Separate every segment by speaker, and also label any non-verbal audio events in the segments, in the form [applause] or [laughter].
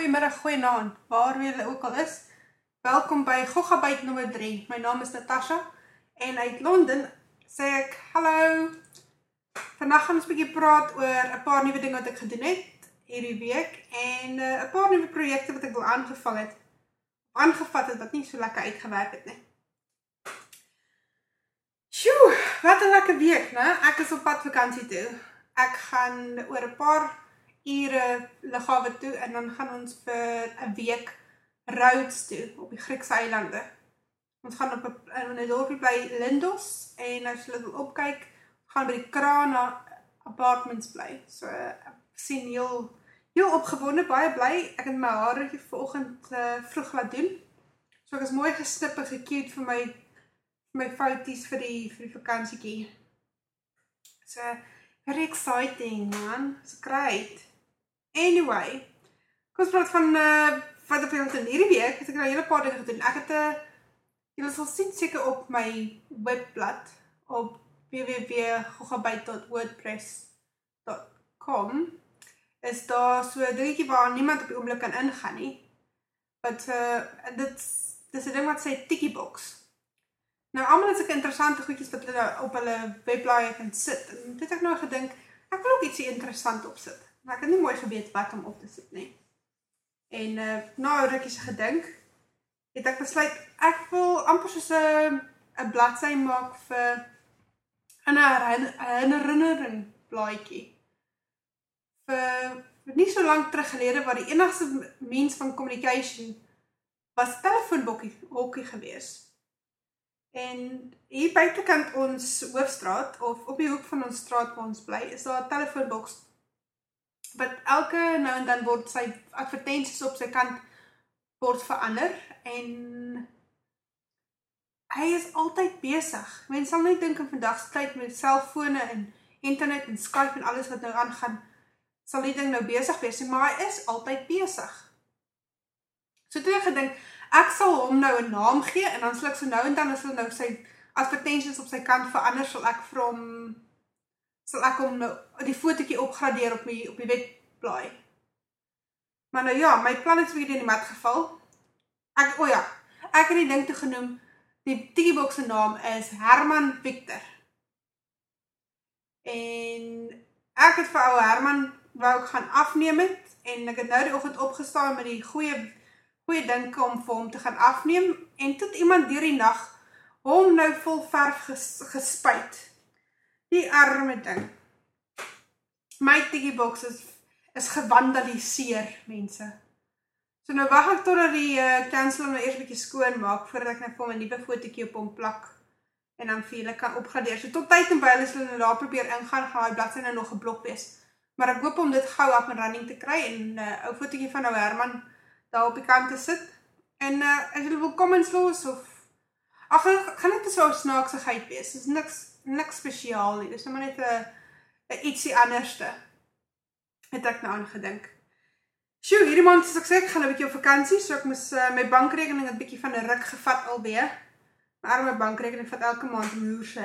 Speaker 1: goeiemiddag, goeienaand, waar weer jy ook al is. Welkom by Goggabyte nommer 3. My naam is Natasha en uit Londen sê ek hallo. Vandag gaan ons 'n bietjie praat oor 'n paar nuwe dinge wat ek gedoen het hierdie week en uh, 'n paar nuwe projekte wat ek wil aangevang het. Aangevat het wat nie so lekker uitgewerk het nie. Sjoe, wat 'n lekker week, né? Ek is op pad vakansie toe. Ek gaan oor 'n paar ure lughawe toe en dan gaan ons vir 'n week Rhodes toe op die Griekse eilande. Ons gaan op 'n 'n dorpie by Lindos en as jy wil opkyk, gaan by die Krana apartments bly. So sien heel heel opgewonde, baie bly. Ek het my hare vanoggend uh, vroeg laat doen. So ek is mooi gesnip en gekute vir my vir my foto's vir die vir die vakansietjie. So very exciting man. It's great. Anyway, kom ons praat van uh wat op hierdie hierdie week, het ek nou 'n hele paar dinge gedoen. Ek het 'n uh, jy sal sien seker op my webblad op www.gogabyte.wordpress.com is daar so 'n dingetjie waar niemand op die oomblik kan ingaan nie. Wat uh dit dis 'n ding wat sê tikkie box. Nou almal het sulke interessante goedjies wat hulle op hulle webblaai kan sit. En dit het ek nou gedink, ek wil ook ietsie interessant opsit. Maar ek het nie mooi geweet wat om op te sit nie. En uh na 'n rukkie se gedink, het ek besluit ek wil amper soos 'n 'n bladsy maak vir 'n herinnering blaadjie. Vir, nie so lank terug gelede waar die enigste mens van communication was telefoonbokkie hokkie gewees. En hier buitekant ons hoofstraat of op die hoek van ons straat waar ons bly, is daar 'n telefoonboks wat elke nou en dan word sy advertensies op sy kant word verander en hy is altyd besig. Mense sal net dink in vandag se tyd met selfone en internet en Skype en alles wat nou aangaan, sal die ding nou besig wees, maar hy is altyd besig. So toe ek gedink, ek sal hom nou 'n naam gee en dan sal ek so nou en dan as hy nou sy advertensies op sy kant verander, sal ek vir hom sal ek hom nou die fotootjie opgradeer op die op die webblaai. Maar nou ja, my plan het weer in die mat geval. Ek o oh ja, ek het die ding te genoem die T-box se naam is Herman Victor. En ek het vir ou Herman wou ek gaan afneem het en ek het nou die oggend opgestaan met die goeie goeie dink om vir hom te gaan afneem en tot iemand deur die nag hom nou vol verf ges, gespuit. Die arme ding. My tiggy box is is gewandaliseer, mense. So nou wag ek totdat die uh, kansel hom nou eers bietjie skoon maak voordat ek net vir hom 'n nuwe fotootjie op hom plak en dan vir julle kan opgradeer. So tot tyd en as hulle nou daar probeer ingaan, gaan daai bladsy nou nog geblok wees. Maar ek hoop om dit gou op en running te kry en uh, ou fotootjie van nou Herman daar op die kant te sit. En uh, as julle wil comments los of ag gaan net so snaaksigheid wees. Dis niks niks spesiaal nie. Dis net net 'n ietsie anderste. Het ek nou aangedink. Sjoe, hierdie maand soos ek sê, ek gaan 'n bietjie op vakansie, so ek moes uh, my bankrekening 'n bietjie van 'n ruk gevat alweer. My arme bankrekening vat elke maand 'n muur se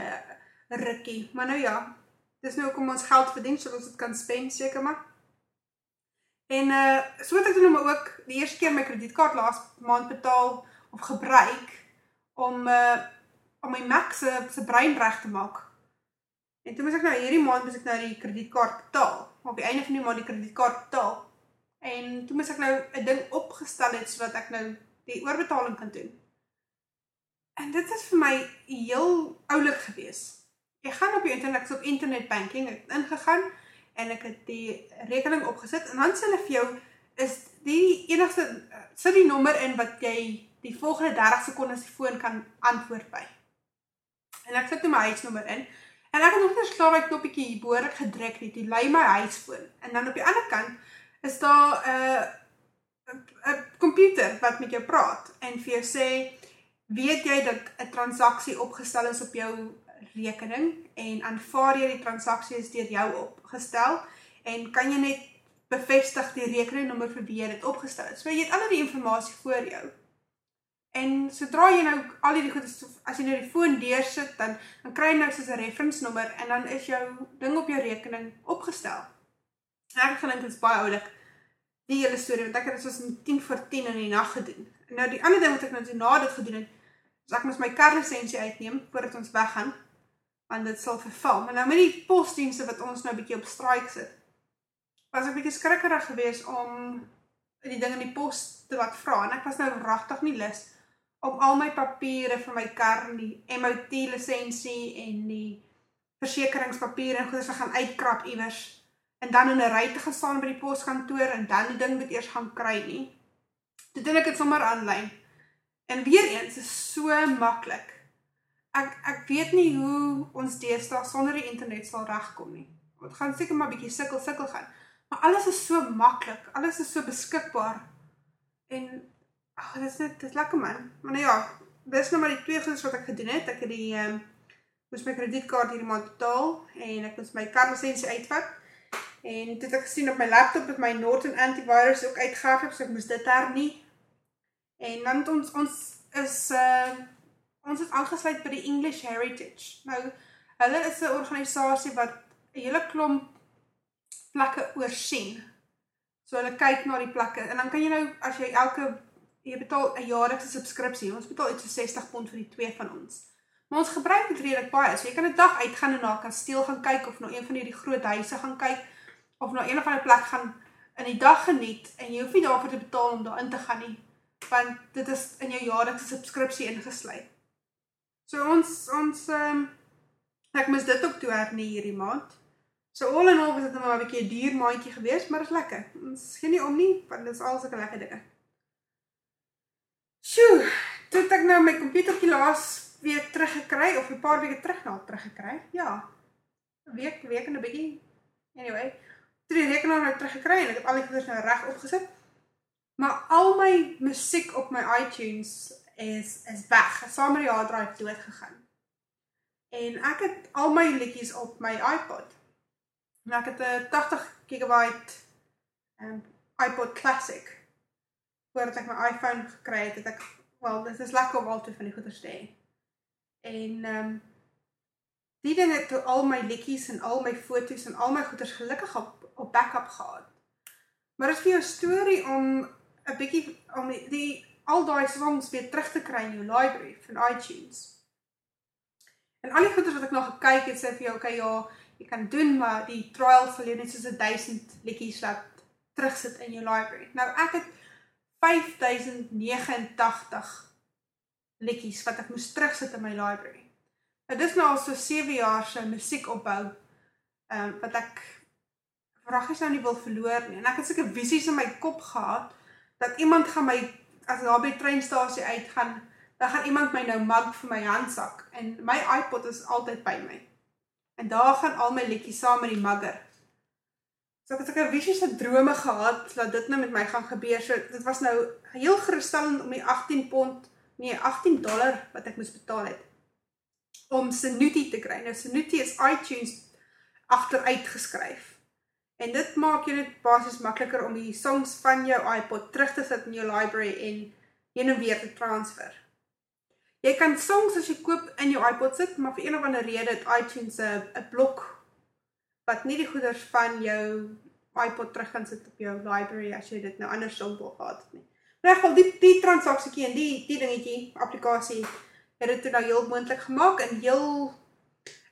Speaker 1: rukkie. Maar nou ja, dis nou kom ons geld verdien sodat ons dit kan spend seker maar. En uh so het ek dan nou ook die eerste keer my kredietkaart laas maand betaal of gebruik om uh om my Mac se se brein reg te maak. En toe moet ek nou hierdie maand moet ek nou die kredietkaart betaal. Op die einde van die maand die kredietkaart betaal. En toe moet ek nou 'n ding opgestel het sodat ek nou die oorbetaling kan doen. En dit is vir my heel oulik gewees. Jy gaan op die internet op internet banking ingegaan en ek het die rekening opgesit en dan sê hulle vir jou is die enigste sit die nommer in wat jy die volgende 30 sekondes die foon kan antwoord by. En ek sit toe my huisnommer in. En ek het nog net klaar daai knoppietjie hier behoorlik gedruk net. Dit lei my huisfoon. En dan op die ander kant is daar 'n uh, 'n komputer wat met jou praat en vir jou sê weet jy dat 'n transaksie opgestel is op jou rekening en aanvaar jy die transaksie is deur jou opgestel en kan jy net bevestig die rekeningnommer vir wie dit opgestel het. So jy het al die inligting voor jou. En sodra jy nou al hierdie goed as jy nou die foon deursit dan dan kry jy nou soos 'n reference nommer en dan is jou ding op jou rekening opgestel. Ek gedink dit is baie oulik. die hele storie want ek het dit soos 10 voor 10 in die nag gedoen. En nou die ander ding wat ek nou toe na dit gedoen het, is ek moes my karlisensie uitneem voordat ons weggaan want dit sal verval. Maar nou met die posdienste wat ons nou bietjie op strike sit, was ek bietjie skrikkerig geweest om die ding in die pos te wat vra en ek was nou regtig nie lus om al my papiere vir my kar en die MOT lisensie en die versekeringspapiere en goeders te gaan uitkrap iewers en dan in 'n ry te gestaan by die poskantoor en dan die ding moet eers gaan kry nie. Toe doen ek dit sommer aanlyn. En weer eens is so maklik. Ek ek weet nie hoe ons deesdae sonder die internet sal regkom nie. Dit gaan seker maar bietjie sukkel sukkel gaan. Maar alles is so maklik. Alles is so beskikbaar. En ag, dit is net dit is lekker man. Maar nou ja, dis nou maar die twee goeie wat ek gedoen het. Ek het die ehm um, moes my kredietkaart hierdie maand betaal en ek moes my karlisensie uitvat. En dit het ek gesien op my laptop met my Norton antivirus ook uitgehardloop, so ek moes dit hernie. En dan het ons ons is uh ons is aangesluit by die English Heritage. Nou hulle is 'n organisasie wat 'n hele klomp plekke oorsien. So hulle kyk na die plekke en dan kan jy nou as jy elke jy betaal 'n jaarlikse subskripsie. Ons betaal iets so 60 pond vir die twee van ons. Maar ons gebruik dit redelik baie. So jy kan 'n dag uitgaan en na 'n kasteel gaan kyk of na een van hierdie groot huise gaan kyk of na een of ander plek gaan in die dag geniet en jy hoef nie daarvoor te betaal om daarin te gaan nie want dit is in jou jaarlikse subskripsie ingesluit. So ons ons ehm um, ek mis dit ook toe hernie hierdie maand. So al en al was dit net maar 'n bietjie 'n duur maandjie geweest, maar dit is lekker. Ons gee nie om nie want dit is al sulke lekker dinge. Sjoe, toe ek nou my komputertjie laas weer teruggekry of 'n paar weke terug na teruggekry. Ja. 'n Week, week en 'n bietjie. Anyway, toe die rekenaar nou teruggekry en ek het al die goeders nou reg opgesit. Maar al my musiek op my iTunes is is weg. Saam met die hard drive dood gegaan. En ek het al my liedjies op my iPod. En ek het 'n 80 GB um iPod Classic. Voordat ek my iPhone gekry het, het ek wel, dit is lekker om al te van die goeders te hê. En ehm um, die ding het al my liedjies en al my foto's en al my goeders gelukkig op op backup gehad. Maar dit is vir jou storie om 'n bietjie om die, die al daai songs weer terug te kry in jou library van iTunes. En al die goeders wat ek nog gekyk het, sê vir jou, okay, ja, jy kan doen, maar die trial sal jou net soos 1000 liedjies laat terugsit in jou library. Nou ek het 5089 liedjies wat ek moes terugsit in my library. Nou dis nou al so 7 jaar se musiek opbou. Ehm um, wat ek vragies nou nie wil verloor nie. En ek het sulke visies in my kop gehad dat iemand gaan my as daar by treinstasie uitgaan, dan gaan iemand my nou mug vir my handsak en my iPod is altyd by my. En daar gaan al my liedjies saam met die mugger. So ek het sulke visies en drome gehad dat dit nou met my gaan gebeur. So dit was nou heel gerusstellend om die 18 pond nee, 18 dollar wat ek moes betaal het om Sanuti te kry. Nou Sanuti is iTunes agteruit geskryf. En dit maak jou net basies makliker om die songs van jou iPod terug te sit in jou library en heen en weer te transfer. Jy kan songs as jy koop in jou iPod sit, maar vir een of ander rede het iTunes 'n blok wat nie die goeders van jou iPod terug kan sit op jou library as jy dit nou andersom wil gehad het nie. Regval die die transaksietjie en die die dingetjie applikasie het dit nou heel moontlik gemaak en heel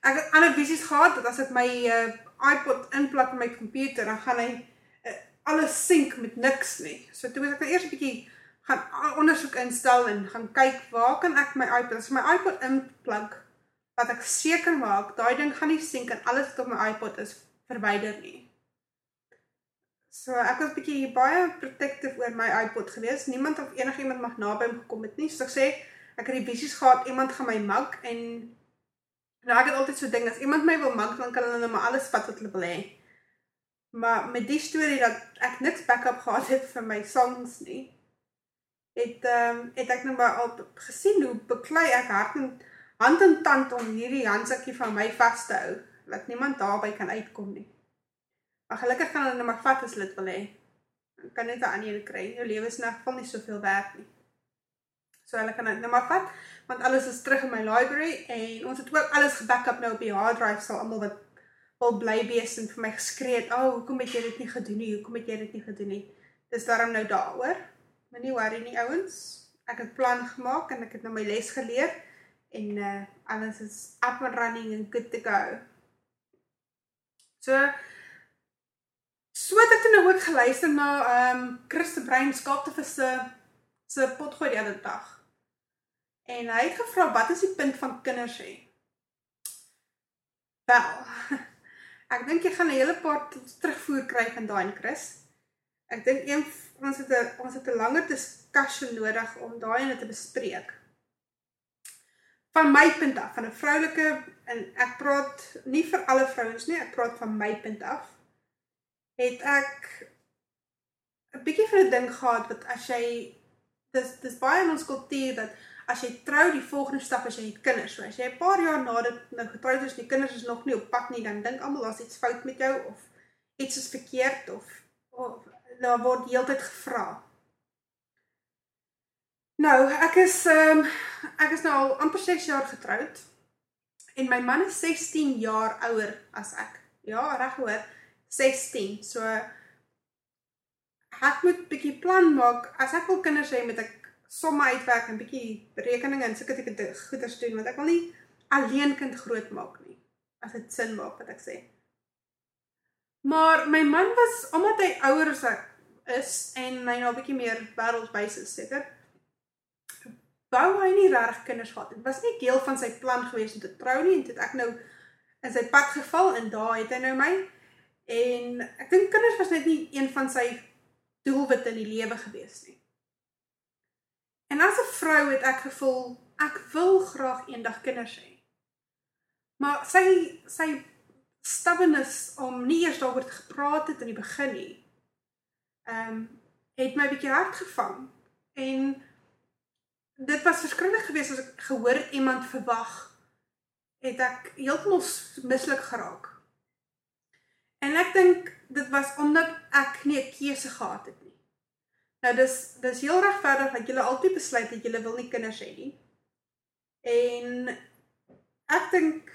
Speaker 1: ek het ander visies gehad dat as ek my uh, iPod inplak in my komputer dan gaan hy uh, alles sync met niks nie. So toe moet ek nou eers 'n bietjie gaan ondersoek instel en gaan kyk waar kan ek my iPod as my iPod inplak dat ek seker maak daai ding gaan nie sync en alles wat op my iPod is verwyder nie. So ek was bietjie baie protective oor my iPod gewees. Niemand of enigiemand mag naby hom gekom het nie. So ek sê ek het die visies gehad iemand gaan my mug en nou ek het altyd so ding as iemand my wil mug dan kan hulle net maar alles vat wat hulle wil hê. Maar met die storie dat ek niks backup gehad het vir my songs nie. Het ehm um, het ek nou maar al gesien hoe beklei ek hart en hand en tand om hierdie handsakkie van my vas te hou dat niemand daarby kan uitkom nie. Maar gelukkig kan hulle net maar vat as hulle dit wil hê. Kan net 'n ander een kry. Jou lewe is in 'n geval nie soveel werd nie. So hulle kan dit net maar vat want alles is terug in my library en ons het ook alles gebackup nou op die hard drive sal almal wat wil bly wees en vir my geskree het, "Ag, oh, hoekom het jy dit nie gedoen nie? Hoekom het jy dit nie gedoen nie?" dis daarom nou daaroor. Moenie worry nie ouens. Ek het plan gemaak en ek het nou my les geleer en uh alles is up and running and good to go. So so het ek nou ook geluister na ehm um, Christe Brein skaaptevis se se potgooi die ander dag. En hy het gevra wat is die punt van kinders hê? Wel. [laughs] Ek dink jy gaan 'n hele paar terugvoer kry van daai en Chris. Ek dink een ons het 'n ons het 'n langer discussion nodig om daai en te bespreek. Van my punt af, van 'n vroulike en ek praat nie vir alle vrouens nie, ek praat van my punt af. Het ek 'n bietjie van 'n ding gehad wat as jy dis dis baie in ons kultuur dat as jy trou, die volgende stap is jy het kinders. So as jy 'n paar jaar nadat nou getroud is, die kinders is nog nie op pad nie, dan dink almal daar's iets fout met jou of iets is verkeerd of of daar word heeltyd gevra. Nou, ek is ehm um, ek is nou al amper 6 jaar getroud en my man is 16 jaar ouer as ek. Ja, reg hoor. 16. So ek moet 'n bietjie plan maak. As ek wil kinders hê, moet ek somme uitwerk en bietjie berekeninge en sulke tipe goeders doen want ek wil nie alleen kind groot maak nie as dit sin maak wat ek sê. Maar my man was omdat hy ouer as ek is en hy nou 'n bietjie meer wêreldwys is seker. Wou hy nie regtig kinders gehad het. Dit was nie deel van sy plan gewees om te trou nie en dit ek nou in sy pad geval en daar het hy nou my en ek dink kinders was net nie een van sy doelwitte in die lewe gewees nie. En as 'n vrou het ek gevoel ek wil graag eendag kinders hê. Maar sy sy stubbornness om nie eers daaroor te gepraat het in die begin nie. Ehm um, het my bietjie hard gevang en dit was verskriklik geweest as ek gehoor het iemand verwag het ek heeltemal mislik geraak. En ek dink dit was omdat ek nie 'n keuse gehad het nie. Nou dis dis heel regverdig dat julle altyd besluit dat julle wil nie kinders hê nie. En ek dink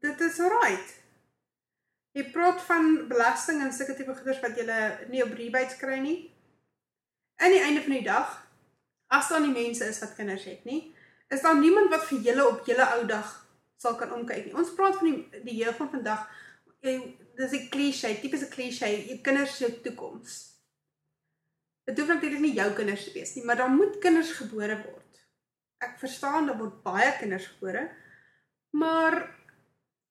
Speaker 1: dit is alright. Jy praat van belasting en sulke tipe goeders wat julle nie op rebates kry nie. Aan die einde van die dag, as daar nie mense is wat kinders het nie, is daar niemand wat vir julle op julle ou dag sal kan omkyk nie. Ons praat van die die jeug van vandag. Dis 'n klise, tipiese klise, jou kinders se toekoms. Dit hoef natuurlik nie jou kinders te wees nie, maar daar moet kinders gebore word. Ek verstaan daar word baie kinders gebore, maar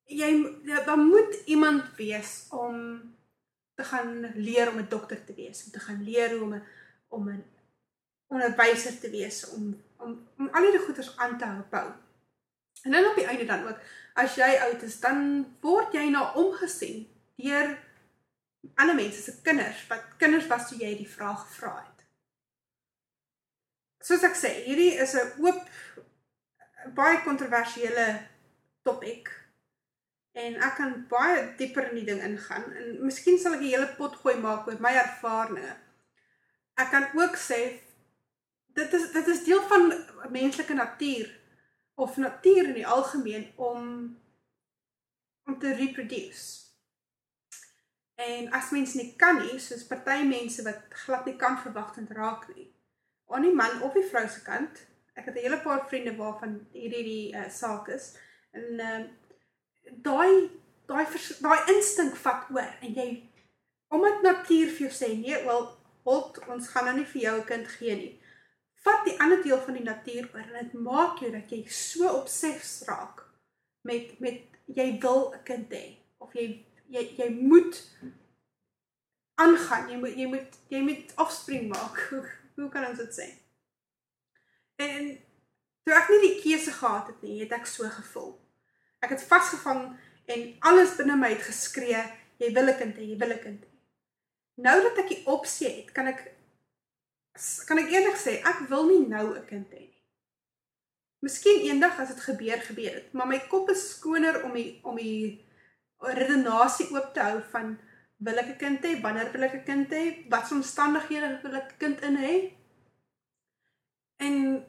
Speaker 1: jy ja, daar moet iemand wees om te gaan leer om 'n dokter te wees, om te gaan leer hoe om 'n om 'n onderwyser te wees, om om om al die goeders aan te hou bou. En dan op die einde dan ook, as jy oud is, dan word jy na omgesien deur ander mense se kinders wat kinders was toe jy die vraag gevra het. Soos ek sê, hierdie is 'n oop baie kontroversiële topik en ek kan baie dieper in die ding ingaan en miskien sal ek 'n hele pot gooi maak oor my ervarings. Ek kan ook sê dit is dit is deel van menslike natuur of natuur in die algemeen om om te reproduce. En as mens nie kan nie, soos party mense wat glad nie kan verwagtend raak nie. Aan die man of die vrou se kant. Ek het 'n hele paar vriende waarvan hierdie die uh, saak is. En uh daai daai daai instink vat oor en jy omdat natuur vir jou sê nee, wel, hold, ons gaan nou nie vir jou 'n kind gee nie. Vat die ander deel van die natuur oor en dit maak jou dat jy so obsessief raak met met jy wil 'n kind hê of jy jy jy moet aangaan. Jy moet jy moet jy moet afspring maak. [laughs] Hoe, hoe kan ons dit sê? En toe ek nie die keuse gehad het nie, het ek so gevoel. Ek het vasgevang en alles binne my het geskree, jy wil 'n kind hê, jy wil 'n kind hê. Nou dat ek die opsie het, kan ek kan ek eendag sê ek wil nie nou 'n kind hê nie. Miskien eendag as dit gebeur, gebeur dit, maar my kop is skoner om die om die redenasie oop te hou van wil ek 'n kind hê, wanneer wil ek 'n kind hê, watse omstandighede wil ek 'n kind in hê? En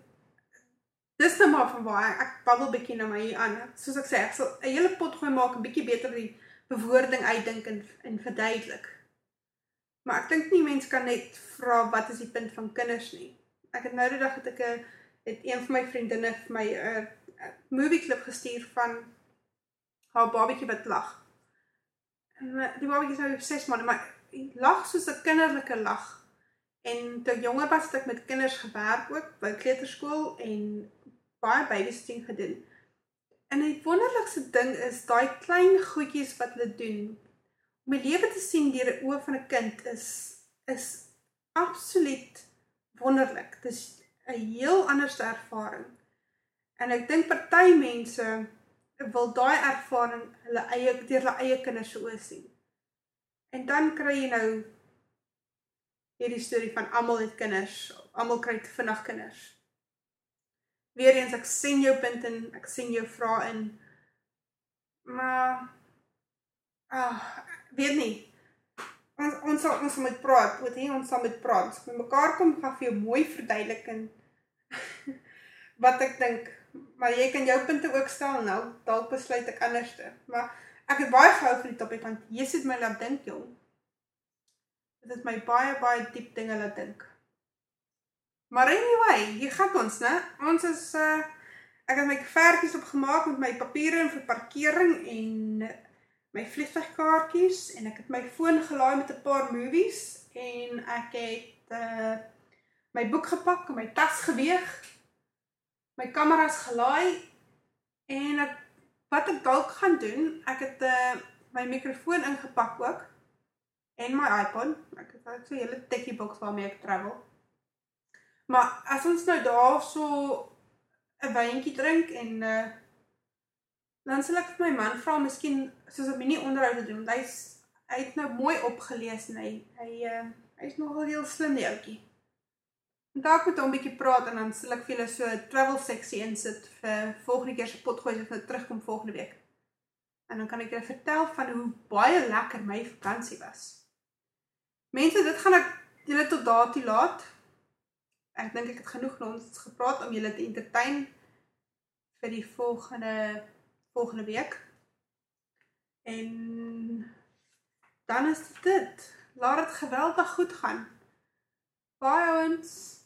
Speaker 1: dis net nou maar van waar ek babbel bietjie na my aan. Soos ek sê, ek sal 'n hele pot gooi maak 'n bietjie beter die bewoording uitdink en en verduidelik. Maar ek dink nie mense kan net vra wat is die punt van kinders nie. Ek het nou die dag het ek 'n het een van my vriendinne vir my 'n movie klip gestuur van haar babatjie wat lag. En eh, die babatjie is nou 6 maande, maar lag soos 'n kinderlike lag. En toe jonger was het ek met kinders gewerk ook by kleuterskool en baie babysitting gedoen. En die wonderlikste ding is daai klein goedjies wat hulle doen. Die lewe te sien deur die oë van 'n kind is is absoluut wonderlik. Dit is 'n heel ander ervaring. En ek dink party mense wil daai ervaring hulle eie deur hulle eie kinders se oë sien. En dan kry jy nou hierdie storie van almal het kinders, almal kry vinnig kinders. Weereens ek sien jou punt en ek sien jou vrae in maar ag oh, weet nie ons ons sal ons moet praat, moet hier ons sal moet praat. Ons met mekaar kom gaan vir jou mooi verduidelik en [laughs] wat ek dink, maar jy kan jou punte ook stel nou, dalk besluit ek anderste. Maar ek het baie gehou van die topik want jy sit my laat dink jong. Dit het my baie baie diep dinge laat dink. Maar anyway, hier gaan ons, né? Ons is uh ek het my vertjies opgemaak met my papiere vir parkering en my vliegtuigkaartjies en ek het my foon gelaai met 'n paar movies en ek het uh my boek gepak en my tas geweeg. My kameras gelaai en ek wat ek dalk gaan doen, ek het uh my mikrofoon ingepak ook en my iPod. Ek het ook so 'n hele tikkie boks waarmee ek travel. Maar as ons nou daar so 'n wyntjie drink en uh dan sal ek vir my man vra miskien soos 'n mini onderhoud te doen. Hy's hy het nou mooi opgelees en hy hy uh hy's nogal heel slim die ouetjie. En dalk moet hom 'n bietjie praat en dan sal ek vir julle so 'n travel seksie insit vir volgende keer se potgooi as ek nou terugkom volgende week. En dan kan ek julle vertel van hoe baie lekker my vakansie was. Mense, dit gaan ek julle tot daar toe laat. Ek dink ek het genoeg ons gepraat om julle te entertain vir die volgende volgende week. En dan is dit. Laat dit geweldig goed gaan. Bye ons.